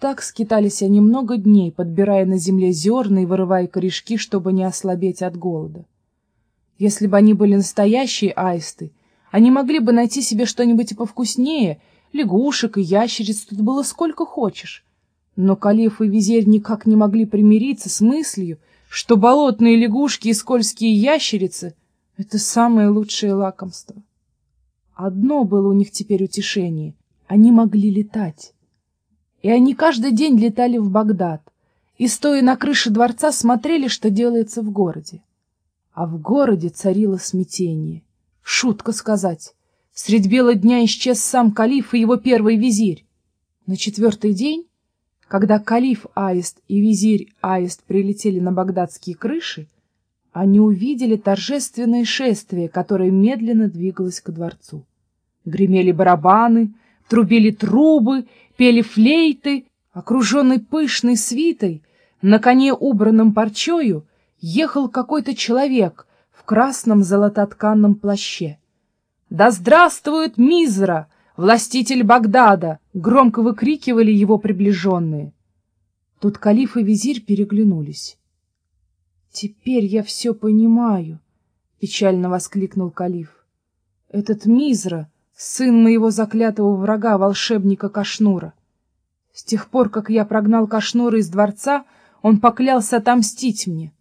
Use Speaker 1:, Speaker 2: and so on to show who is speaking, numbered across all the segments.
Speaker 1: Так скитались они много дней, подбирая на земле зерна и вырывая корешки, чтобы не ослабеть от голода. Если бы они были настоящие аисты, они могли бы найти себе что-нибудь и повкуснее, лягушек и ящериц тут было сколько хочешь. Но Калиф и Визирь никак не могли примириться с мыслью, что болотные лягушки и скользкие ящерицы — это самое лучшее лакомство. Одно было у них теперь утешение — они могли летать. И они каждый день летали в Багдад, и, стоя на крыше дворца, смотрели, что делается в городе. А в городе царило смятение. Шутка сказать. Средь бела дня исчез сам калиф и его первый визирь. На четвертый день, когда калиф Аист и визирь Аист прилетели на багдадские крыши, они увидели торжественное шествие, которое медленно двигалось к дворцу. Гремели барабаны, трубили трубы, пели флейты, окруженный пышной свитой, на коне, убранном парчою, ехал какой-то человек, красном золототканном плаще. «Да здравствует Мизра, властитель Багдада!» — громко выкрикивали его приближенные. Тут калиф и визирь переглянулись. «Теперь я все понимаю», — печально воскликнул калиф. «Этот Мизра — сын моего заклятого врага, волшебника Кашнура. С тех пор, как я прогнал Кашнура из дворца, он поклялся отомстить мне.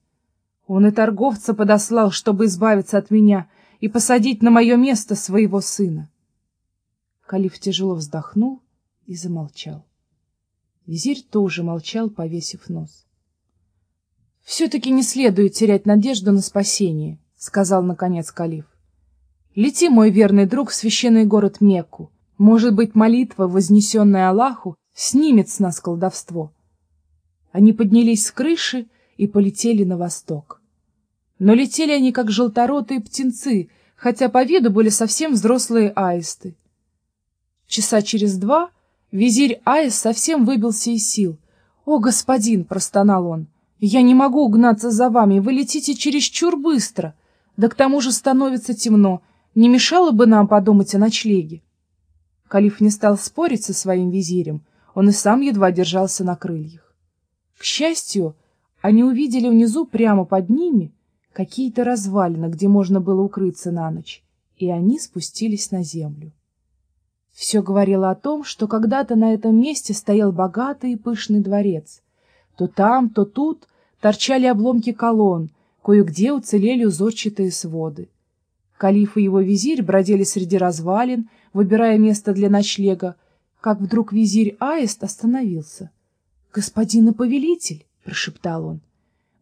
Speaker 1: Он и торговца подослал, чтобы избавиться от меня и посадить на мое место своего сына. Калиф тяжело вздохнул и замолчал. Визирь тоже молчал, повесив нос. — Все-таки не следует терять надежду на спасение, — сказал, наконец, Калиф. — Лети, мой верный друг, в священный город Мекку. Может быть, молитва, вознесенная Аллаху, снимет с нас колдовство. Они поднялись с крыши и полетели на восток. Но летели они, как желторотые птенцы, хотя по виду были совсем взрослые аисты. Часа через два визирь Аист совсем выбился из сил. «О, господин!» — простонал он. «Я не могу угнаться за вами, вы летите чересчур быстро. Да к тому же становится темно. Не мешало бы нам подумать о ночлеге?» Калиф не стал спорить со своим визирем, он и сам едва держался на крыльях. К счастью, они увидели внизу прямо под ними какие-то развалины, где можно было укрыться на ночь, и они спустились на землю. Все говорило о том, что когда-то на этом месте стоял богатый и пышный дворец. То там, то тут торчали обломки колонн, кое-где уцелели узорчатые своды. Калиф и его визирь бродили среди развалин, выбирая место для ночлега, как вдруг визирь Аист остановился. — Господин и повелитель! — прошептал он.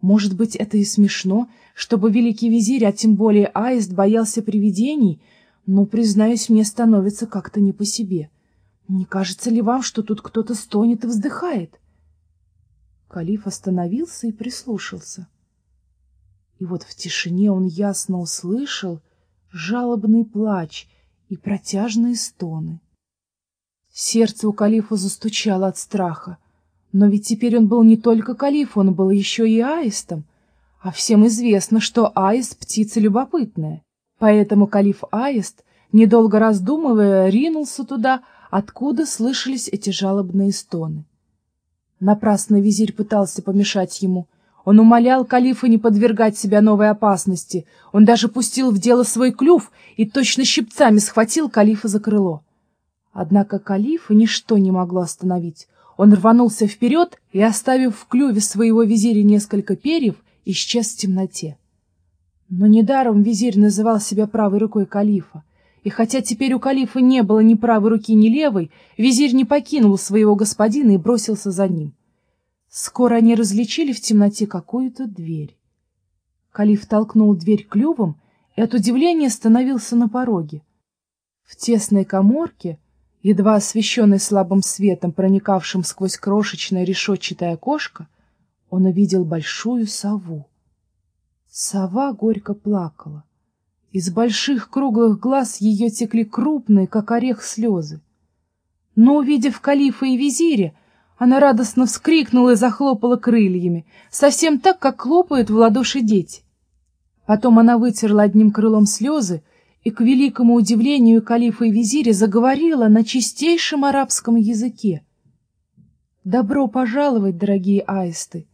Speaker 1: Может быть, это и смешно, чтобы великий визирь, а тем более аист, боялся привидений, но, признаюсь, мне становится как-то не по себе. Не кажется ли вам, что тут кто-то стонет и вздыхает? Калиф остановился и прислушался. И вот в тишине он ясно услышал жалобный плач и протяжные стоны. Сердце у калифа застучало от страха. Но ведь теперь он был не только калиф, он был еще и аистом. А всем известно, что аист — птица любопытная. Поэтому калиф Аист, недолго раздумывая, ринулся туда, откуда слышались эти жалобные стоны. Напрасно визирь пытался помешать ему. Он умолял калифа не подвергать себя новой опасности. Он даже пустил в дело свой клюв и точно щипцами схватил калифа за крыло. Однако калифа ничто не могло остановить. Он рванулся вперед и, оставив в клюве своего визиря несколько перьев, исчез в темноте. Но недаром визирь называл себя правой рукой калифа, и хотя теперь у калифа не было ни правой руки, ни левой, визирь не покинул своего господина и бросился за ним. Скоро они различили в темноте какую-то дверь. Калиф толкнул дверь клювом и от удивления остановился на пороге. В тесной коморке едва освещенный слабым светом, проникавшим сквозь крошечное решетчатое окошко, он увидел большую сову. Сова горько плакала. Из больших круглых глаз ее текли крупные, как орех, слезы. Но, увидев калифа и визиря, она радостно вскрикнула и захлопала крыльями, совсем так, как хлопают в ладоши дети. Потом она вытерла одним крылом слезы и, к великому удивлению калифа и визиря, заговорила на чистейшем арабском языке. Добро пожаловать, дорогие аисты!